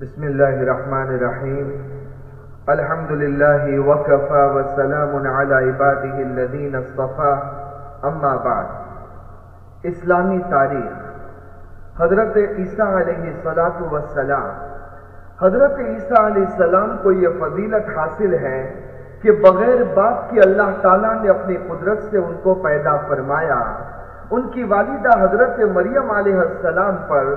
بسم الله الرحمن الرحيم الحمد لله وكفى وسلام على عباده الذين اصطفى اما بعد۔ اسلامی تاریخ۔ حضرت عیسیٰ علیہ السلاۃ وسلام حضرت عیسیٰ علیہ السلام کو یہ فضیلت حاصل ہے کہ بغیر باپ کے اللہ تعالیٰ نے اپنی قدرت سے ان کو پیدا فرمایا۔ ان کی والدہ حضرت مریم علیہ السلام پر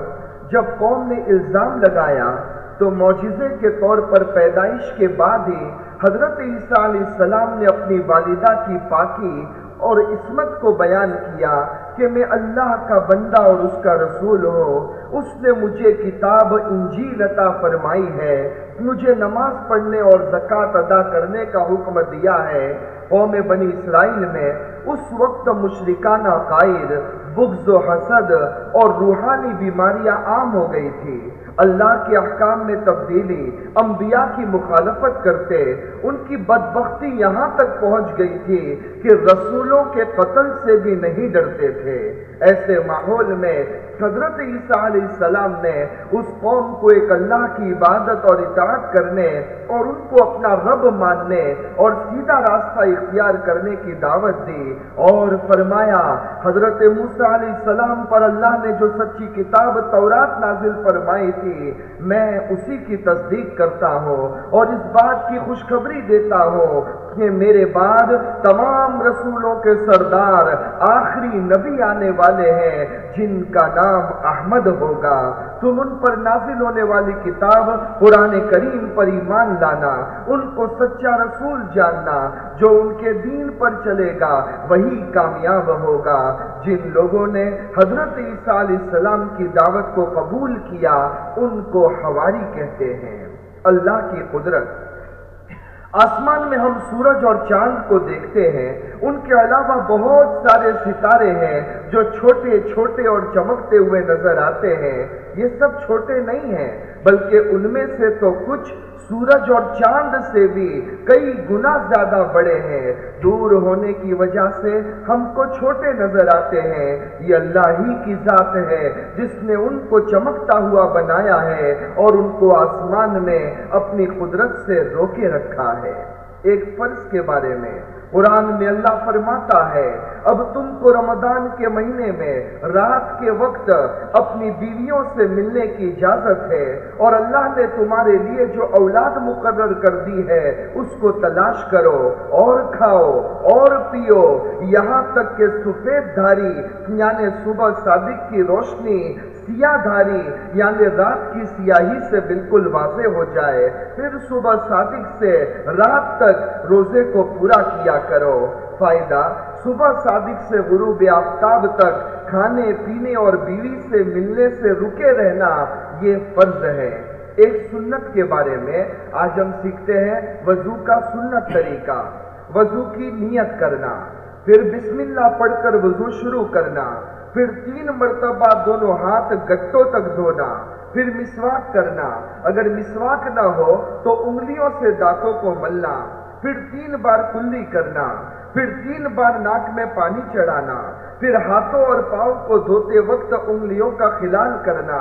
جب قوم نے الزام لگایا تو معجزے کے طور پر پیدائش کے بعد ہی حضرت عیسیٰ علیہ السلام نے اپنی والدہ کی پاکی اور عصمت کو بیان کیا کہ میں اللہ کا بندہ اور اس کا رسول ہوں۔ اس نے مجھے کتاب، انجیل عطا فرمائی ہے۔ مجھے نماز پڑھنے اور زکوٰۃ ادا کرنے کا حکم دیا ہے۔ قوم بنی اسرائیل میں اس وقت مشرکانہ قائد، بغض و حسد اور روحانی بیماریاں عام ہو گئی تھی اللہ کے احکام میں تبدیلی، انبیاء کی مخالفت کرتے، ان کی بدبختی یہاں تک پہنچ گئی تھی کہ رسولوں کے قتل سے بھی نہیں ڈرتے تھے۔ ایسے ماحول میں حضرت عیسیٰ علیہ السلام نے اس قوم کو ایک اللہ کی عبادت اور اطاعت کرنے اور ان کو اپنا رب ماننے اور سیدھا راستہ اختیار کرنے کی دعوت دی اور فرمایا، حضرت موسیٰ علیہ السلام پر اللہ نے جو سچی کتاب تورات نازل فرمائی تھی، میں اسی کی تصدیق کرتا ہوں اور اس بات کی خوشخبری دیتا ہوں۔ کہ میرے بعد تمام رسولوں کے سردار، آخری نبی آنے والے ہیں، جن کا نام احمد ہوگا۔ تم ان پر نازل ہونے والی کتاب قرآن کریم پر ایمان لانا، ان کو سچا رسول جاننا، جو ان کے دین پر چلے گا، وہی کامیاب ہوگا۔ جن لوگوں نے حضرت عیسیٰ علیہ السلام کی دعوت کو قبول کیا، ان کو حواری کہتے ہیں۔ اللہ کی قدرت۔ آسمان میں ہم سورج اور چاند کو دیکھتے ہیں، ان کے علاوہ بہت سارے ستارے ہیں جو چھوٹے چھوٹے اور چمکتے ہوئے نظر آتے ہیں۔ یہ سب چھوٹے نہیں ہیں، بلکہ ان میں سے تو کچھ سورج اور چاند سے بھی کئی گنا زیادہ بڑے ہیں۔ دور ہونے کی وجہ سے ہم کو چھوٹے نظر آتے ہیں۔ یہ اللہ ہی کی ذات ہے جس نے ان کو چمکتا ہوا بنایا ہے اور ان کو آسمان میں اپنی قدرت سے روکے رکھا ہے۔ ایک فرض کے بارے میں قرآن میں اللہ فرماتا ہے، اب تم کو رمضان کے مہینے میں، رات کے وقت اپنی بیویوں سے ملنے کی اجازت ہے اور اللہ نے تمہارے لیے جو اولاد مقرر کر دی ہے، اس کو تلاش کرو، اور کھاؤ، اور پیو۔ یہاں تک کہ سفید دھاری یعنی صبح صادق کی روشنی سیاہ دھاری یعنی رات کی سیاہی سے بالکل واضح ہو جائے، پھر صبح صادق سے رات تک روزے کو پورا کیا کرو۔ فائدہ، صبح صادق سے غروب آفتاب تک کھانے، پینے اور بیوی سے ملنے سے رکے رہنا، یہ فرض ہے۔ ایک سنت کے بارے میں آج ہم سیکھتے ہیں وضو کا سنت طریقہ۔ وضو کی نیت کرنا۔ پھر بسم اللہ پڑھ کر وضو شروع کرنا۔ پھر تین مرتبہ دونوں ہاتھ گٹوں تک دھونا، پھر مسواک کرنا۔ اگر مسواک نہ ہو تو انگلیوں سے دانتوں کو ملنا، پھر تین بار کلی کرنا، پھر تین بار ناک میں پانی چڑھانا، پھر ہاتھوں اور پاؤں کو دھوتے وقت انگلیوں کا خلال کرنا۔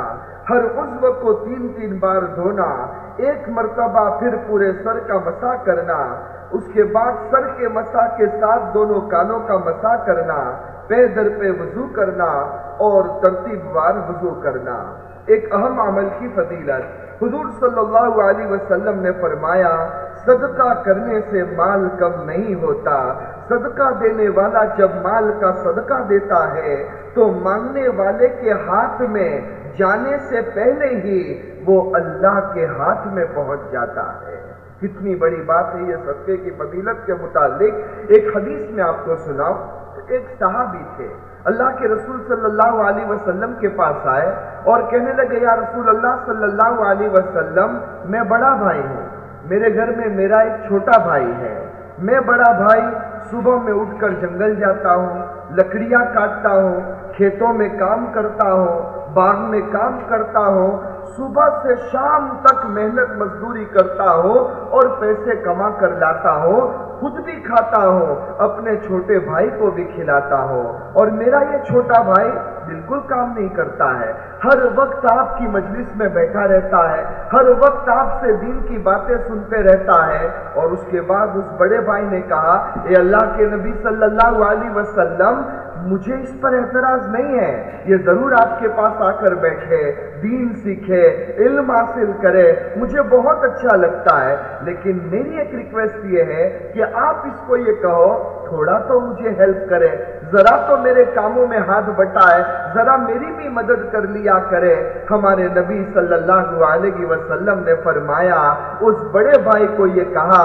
ہر عضو کو تین تین بار دھونا ایک مرتبہ پھر پورے سر کا مسا کرنا، اس کے بعد سر کے مسا کے ساتھ دونوں کانوں کا مسا کرنا، پے در پہ وضو کرنا اور ترتیب وار وضو کرنا۔ ایک اہم عمل کی فضیلت۔ حضور صلی اللہ علیہ وسلم نے فرمایا، صدقہ کرنے سے مال کم نہیں ہوتا۔ صدقہ دینے والا جب مال کا صدقہ دیتا ہے، تو مانگنے والے کے ہاتھ میں جانے سے پہلے ہی وہ اللہ کے ہاتھ میں پہنچ جاتا ہے۔ کتنی بڑی بات ہے یہ صدقے کی فضیلت کے متعلق۔ ایک حدیث میں آپ کو سناؤ ایک صحابی تھے۔ اللہ کے رسول صلی اللہ علیہ وسلم کے پاس آئے اور کہنے لگے، یا رسول اللہ صلی اللہ علیہ وسلم، میں بڑا بھائی ہوں۔ میرے گھر میں میرا ایک چھوٹا بھائی ہے۔ میں بڑا بھائی، صبح میں اٹھ کر جنگل جاتا ہوں، لکڑیاں کاٹتا ہوں، کھیتوں میں کام کرتا ہوں باغ میں کام کرتا ہوں، صبح سے شام تک محنت مزدوری کرتا ہوں اور پیسے کما کر لاتا ہوں، خود بھی کھاتا ہوں، اپنے چھوٹے بھائی کو بھی کھلاتا ہوں۔ اور میرا یہ چھوٹا بھائی بالکل کام نہیں کرتا ہے۔ ہر وقت آپ کی مجلس میں بیٹھا رہتا ہے۔ ہر وقت آپ سے دین کی باتیں سنتے رہتا ہے۔ اور اس کے بعد اس بڑے بھائی نے کہا، اے اللہ کے نبی صلی اللہ علیہ وسلم مجھے اس پر اعتراض نہیں ہے۔ یہ ضرور آپ کے پاس آ کر بیٹھے، دین سیکھے، علم حاصل کرے، مجھے بہت اچھا لگتا ہے۔ لیکن میری ایک ریکویسٹ یہ ہے کہ آپ اس کو یہ کہو، تھوڑا تو مجھے ہیلپ کرے ذرا تو میرے کاموں میں ہاتھ بٹائے، ذرا میری بھی مدد کر لیا کرے۔ ہمارے نبی صلی اللہ علیہ وسلم نے فرمایا، اس بڑے بھائی کو یہ کہا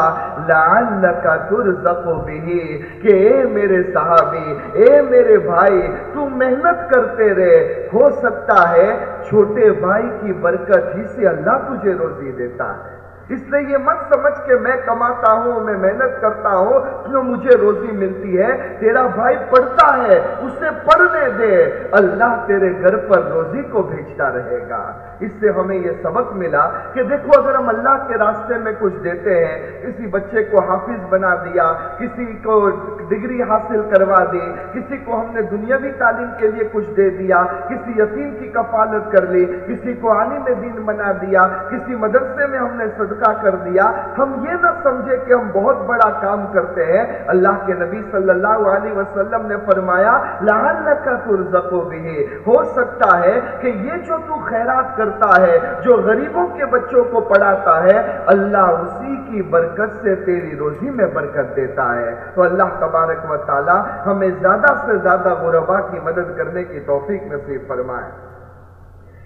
لعلک ترزق بھی کہ اے میرے صحابی، اے میرے بھائی، تو محنت کرتے رہے۔ ہو سکتا ہے، چھوٹے بھائی کی برکت ہی سے اللہ تجھے روزی دیتا ہے۔ اس لیے یہ مت سمجھ کے میں کماتا ہوں، میں محنت کرتا ہوں کیوں مجھے روزی ملتی ہے، تیرا بھائی پڑھتا ہے، اسے پڑھنے دے۔ اللہ تیرے گھر پر روزی کو بھیجتا رہے گا۔ اس سے ہمیں یہ سبق ملا کہ دیکھو، اگر ہم اللہ کے راستے میں کچھ دیتے ہیں، کسی بچے کو حافظ بنا دیا، کسی کو ڈگری حاصل کروا دی، کسی کو ہم نے دنیاوی تعلیم کے لیے کچھ دے دیا، کسی یتیم کی کفالت کر لی، کسی کو عالم دین بنا دیا، کسی مدرسے میں ہم نے صدقہ صدقہ کر دیا، ہم یہ نہ سمجھے کہ ہم بہت بڑا کام کرتے ہیں۔ اللہ کے نبی صلی اللہ علیہ وسلم نے فرمایا، لعلک ترزقو بھی ہو سکتا ہے کہ یہ جو تو خیرات کرتا ہے، جو غریبوں کے بچوں کو پڑھاتا ہے، اللہ اسی کی برکت سے تیری روزی میں برکت دیتا ہے۔ تو اللہ تبارک و تعالی ہمیں زیادہ سے زیادہ غربا کی مدد کرنے کی توفیق نصیب فرمائے۔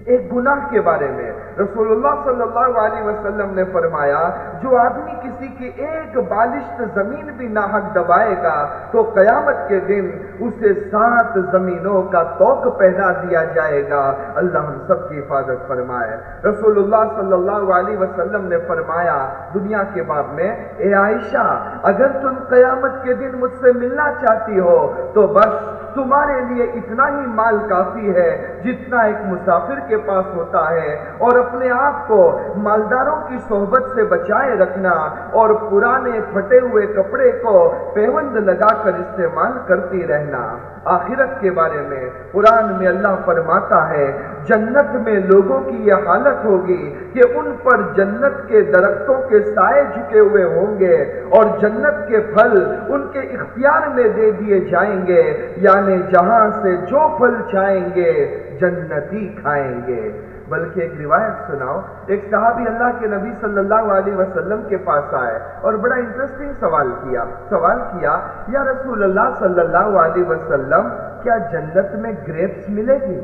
ایک گناہ کے بارے میں رسول اللہ صلی اللہ علیہ وسلم نے فرمایا، جو آدمی کسی کی ایک بالشت زمین بھی ناحق دبائے گا تو قیامت کے دن اسے سات زمینوں کا توق پہنا دیا جائے گا۔ اللہ ہم سب کی حفاظت فرمائے۔ رسول اللہ صلی اللہ علیہ وسلم نے فرمایا، دنیا کے باب میں، اے عائشہ، اگر تم قیامت کے دن مجھ سے ملنا چاہتی ہو تو بس تمہارے لیے اتنا ہی مال کافی ہے جتنا ایک مسافر کے پاس ہوتا ہے اور اپنے آپ کو مالداروں کی صحبت سے بچائے رکھنا اور پرانے پھٹے ہوئے کپڑے کو پیوند لگا کر استعمال کرتی رہنا۔ آخرت کے بارے میں قرآن میں اللہ فرماتا ہے، جنت میں لوگوں کی یہ حالت ہوگی کہ ان پر جنت کے درختوں کے سائے جھکے ہوئے ہوں گے اور جنت کے پھل ان کے اختیار میں دے دیے جائیں گے یعنی جہاں سے جو پھل چاہیں گے۔ جنتی کھائیں گے۔ بلکہ ایک روایت سناؤ، ایک صحابی اللہ کے نبی صلی اللہ علیہ وسلم کے پاس آئے اور بڑا انٹرسٹنگ سوال کیا۔ سوال کیا، یا رسول اللہ صلی اللہ علیہ وسلم، کیا جنت میں گریپس ملے گی؟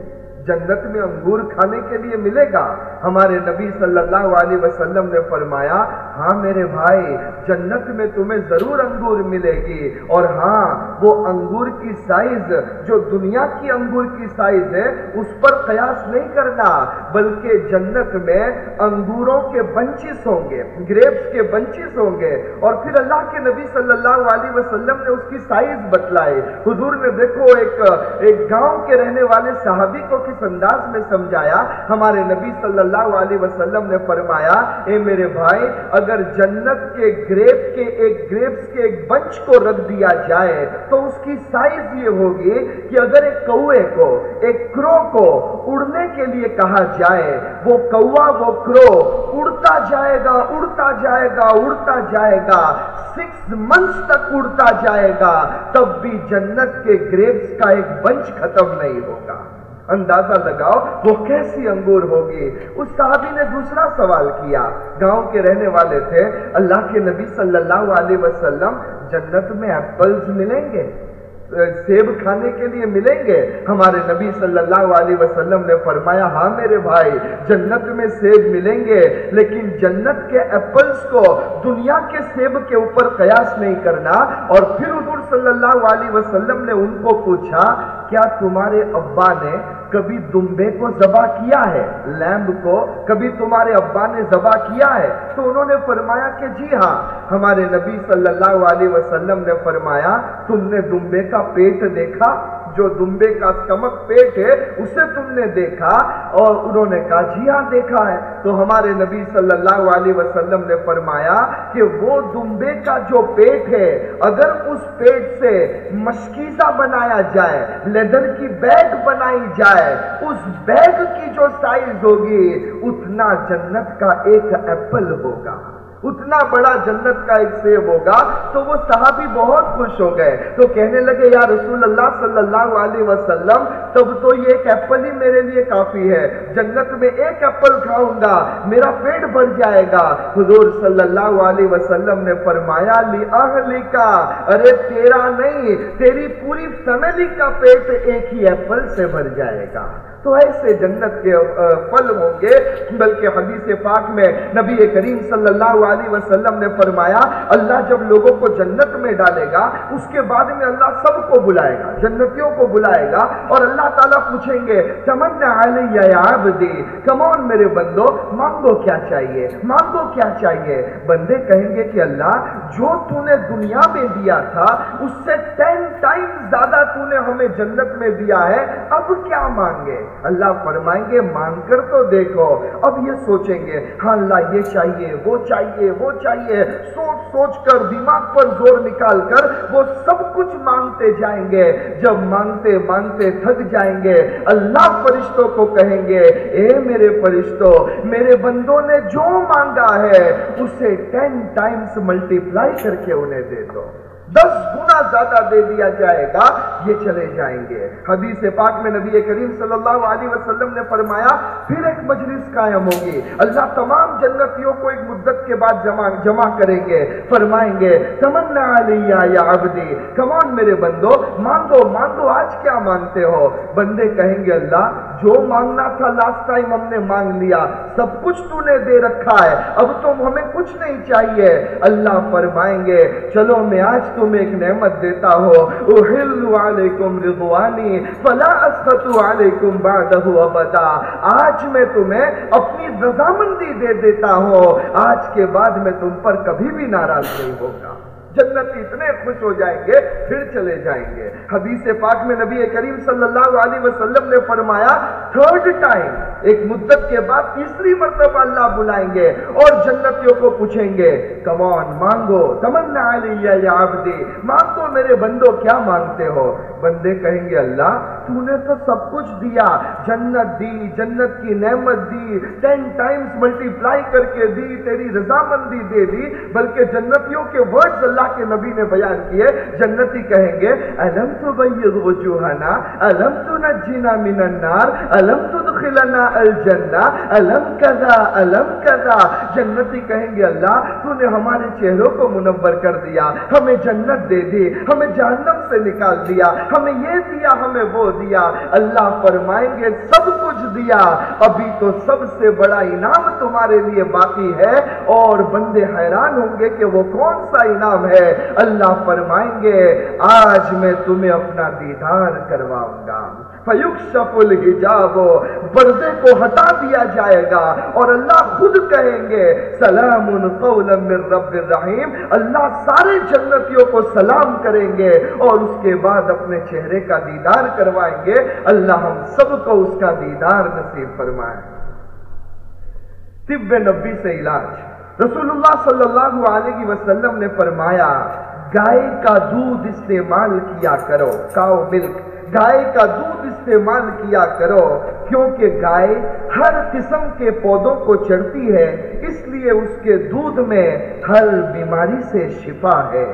جنت میں انگور کھانے کے لیے ملے گا؟ ہمارے نبی صلی اللہ علیہ وسلم نے فرمایا ہاں میرے بھائی، جنت میں تمہیں ضرور انگور ملے گی۔ اور ہاں وہ انگور کی سائز، جو دنیا کی انگور کی سائز ہے، اس پر قیاس نہیں کرنا، بلکہ جنت میں انگوروں کے بنچس ہوں گے، گریپس کے بنچس ہوں گے۔ اور پھر اللہ کے نبی صلی اللہ علیہ وسلم نے اس کی سائز بتلائی۔ حضور نے دیکھو، ایک ایک گاؤں کے رہنے والے صحابی کو کس انداز میں سمجھایا؟ ہمارے نبی صلی اللہ علیہ وسلم نے فرمایا، اے میرے بھائی، اگر جنت کے گریپ کے ایک، گریپس کے ایک بنچ کو رکھ دیا جائے، تو اس کی سائز یہ ہوگی کہ اگر ایک کوے کو، ایک کرو کو اڑنے کے لیے کہا جائے، وہ کوا، وہ کرو اڑتا جائے گا، اڑتا جائے گا، اڑتا جائے گا سکس منتھس تک اڑتا جائے گا، تب بھی جنت کے گریپس کا ایک بنچ ختم نہیں ہوگا۔ اندازہ لگاؤ، وہ کیسی انگور ہوگی؟ اس صحابی نے دوسرا سوال کیا۔ گاؤں کے رہنے والے تھے۔ اللہ کے نبی صلی اللہ علیہ وسلم جنت میں ایپلز ملیں گے؟ سیب کھانے کے لیے ملیں گے؟ ہمارے نبی صلی اللہ علیہ وسلم نے فرمایا ہاں میرے بھائی، جنت میں سیب ملیں گے، لیکن جنت کے ایپلز کو دنیا کے سیب کے اوپر قیاس نہیں کرنا اور پھر صلی اللہ علیہ وسلم نے ان کو پوچھا، کیا تمہارے ابا نے کبھی دمبے کو ذبح کیا ہے؟ لیمب کو کبھی تمہارے ابا نے ذبح کیا ہے؟ تو انہوں نے فرمایا کہ جی ہاں ہمارے نبی صلی اللہ علیہ وسلم نے فرمایا، تم نے دمبے کا پیٹ دیکھا؟ جو دمبے کا سٹمک پیٹ ہے، اسے تم نے دیکھا اور انہوں نے کہا جی ہاں دیکھا ہے۔ تو ہمارے نبی صلی اللہ علیہ وسلم نے فرمایا کہ وہ دمبے کا جو پیٹ ہے، اگر اس پیٹ سے مشکیزہ بنایا جائے، لیدر کی بیگ بنائی جائے، اس بیگ کی جو سائز ہوگی، اتنا جنت کا ایک ایپل ہوگا۔ اتنا بڑا جنت کا ایک سیب ہوگا، تو وہ صحابی بہت خوش ہو گئے۔ تو کہنے لگے، یا رسول اللہ صلی اللہ علیہ وسلم، تب تو یہ ایک ایپل ہی میرے لیے کافی ہے۔ جنت میں ایک ایپل کھاؤں گا، میرا پیٹ بھر جائے گا۔ حضور صلی اللہ علیہ وسلم نے فرمایا، لی اہلی کا۔ ارے، تیرا نہیں، تیری پوری فیملی کا پیٹ ایک ہی ایپل سے بھر جائے گا۔ تو ایسے جنت کے پھل ہوں گے، بلکہ حدیث پاک میں نبی کریم صلی اللہ علیہ وسلم نے فرمایا، اللہ جب لوگوں کو جنت میں ڈالے گا، اس کے بعد میں اللہ سب کو بلائے گا، جنتیوں کو بلائے گا، اور اللہ تعالیٰ پوچھیں گے، تمنا علیہ عبدی؟ کمون میرے بندو، مانگو کیا چاہیے؟ مانگو کیا چاہیے؟ بندے کہیں گے کہ اللہ، جو تو نے دنیا میں دیا تھا، اس سے ٹین ٹائم زیادہ تو نے ہمیں جنت میں دیا ہے، اب کیا مانگے؟ اللہ فرمائیں گے مان کر تو دیکھو۔ اب یہ سوچیں گے ہاں اللہ یہ چاہیے، وہ چاہیے وہ چاہیے۔ سوچ سوچ کر دماغ پر زور نکال کر وہ سب کچھ مانگتے جائیں گے۔ جب مانگتے مانگتے تھک جائیں گے، اللہ فرشتوں کو کہیں گے، اے میرے فرشتوں، میرے بندوں نے جو مانگا ہے، اسے ٹین ٹائمز ملٹی پلائی کر کے انہیں دے دو۔ دس گنا زیادہ دے دیا جائے گا، یہ چلے جائیں گے۔ حدیث پاک میں نبی کریم صلی اللہ علیہ وسلم نے فرمایا، پھر ایک مجلس قائم ہوگی۔ اللہ تمام جنتیوں کو ایک مدت کے بعد جمع جمع کریں گے، فرمائیں گے، تمنا علیہ یا عبدی کمان میرے بندو، مانگو مانگو، آج کیا مانگتے ہو؟ بندے کہیں گے، اللہ، جو مانگنا تھا لاسٹ ٹائم ہم نے مانگ لیا، سب کچھ تو نے دے رکھا ہے، اب تو ہمیں کچھ نہیں چاہیے۔ اللہ فرمائیں گے، چلو میں آج تمہیں ایک نعمت دیتا ہو۔ احل علیکم رضوانی فلا اسخط علیکم بعدہ ابدا آج میں تمہیں اپنی رضامندی دے دیتا ہوں۔ آج کے بعد میں تم پر کبھی بھی ناراض نہیں ہوگا۔ جنت اتنے خوش ہو جائیں گے، پھر چلے جائیں گے۔ حدیث پاک میں نبی کریم صلی اللہ علیہ وسلم نے فرمایا تھرڈ ٹائم ایک مدت کے بعد تیسری مرتبہ اللہ بلائیں گے اور جنتیوں کو پوچھیں گے کمان مانگو، تمنا علیہ یا عبدی مانگو میرے بندو، کیا مانگتے ہو؟ بندے کہیں گے، اللہ، تو نے تو سب کچھ دیا، جنت دی، جنت کی نعمت دی ٹین ٹائمز ملٹی پلائی کر کے دی، تیری رضامندی دے دی، بلکہ جنتیوں کے ورڈز اللہ کے نبی نے بیان کیے۔ جنتی کہیں گے، الم تو بیض وجوہنا، الم تو نجینا من النار، الم تو دخلنا الجنہ، الم کذا الم کذا۔ جنتی کہیں گے، اللہ، تو نے ہمارے چہروں کو منور کر دیا، ہمیں جنت دے دی، ہمیں جہنم سے نکال دیا، ہمیں یہ دیا، ہمیں وہ دیا۔ اللہ فرمائیں گے، سب کچھ دیا۔ ابھی تو سب سے بڑا انعام تمہارے لیے باقی ہے، اور بندے حیران ہوں گے کہ وہ کون سا انعام ہے۔ اللہ فرمائیں گے، آج میں تمہیں اپنا دیدار کرواؤں گا۔ فیکشف الحجاب پردے کو ہٹا دیا جائے گا اور اللہ خود کہیں گے، سلام قولا من رب الرحیم۔ اللہ سارے جنتیوں کو سلام کریں گے اور اس کے بعد اپنے چہرے کا دیدار کروائیں گے۔ اللہ ہم سب کو اس کا دیدار نصیب فرمائے۔ طب نبی سے علاج۔ رسول اللہ صلی اللہ علیہ وسلم نے فرمایا، گائے کا دودھ استعمال کیا کرو، کاؤ ملک۔ گائے کا دودھ استعمال کیا کرو، کیونکہ گائے ہر قسم کے پودوں کو چڑھتی ہے، اس لیے اس کے دودھ میں ہر بیماری سے شفا ہے۔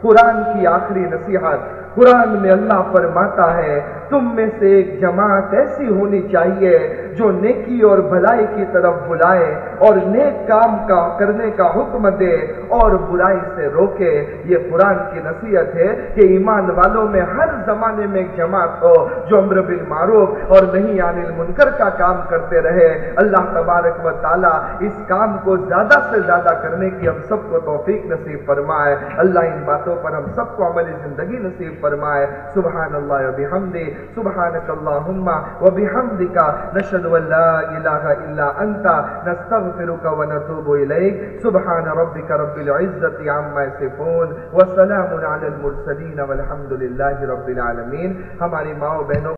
قرآن کی آخری نصیحت قرآن میں اللہ فرماتا ہے، تم میں سے ایک جماعت ایسی ہونی چاہیے جو نیکی اور بھلائی کی طرف بلائے اور نیک کام کا کرنے کا حکم دے اور برائی سے روکے۔ یہ قرآن کی نصیحت ہے کہ ایمان والوں میں ہر زمانے میں ایک جماعت ہو جو امر بالمعروف اور نہیں عن المنکر کا کام کرتے رہے۔ اللہ تبارک و تعالی اس کام کو زیادہ سے زیادہ کرنے کی ہم سب کو توفیق نصیب فرمائے۔ اللہ ان باتوں پر ہم سب کو عملی زندگی نصیب فرمائے سبحان اللہ و بحمدی سبحانک اللہم و بحمدکا نشد و لا الہ الا انتا، نستغفرک و نتوب الیک، سبحان ربک رب العزت عما سفون و سلام علی المرسلین والحمد للہ رب العالمین. ہماری ماں و بہنوں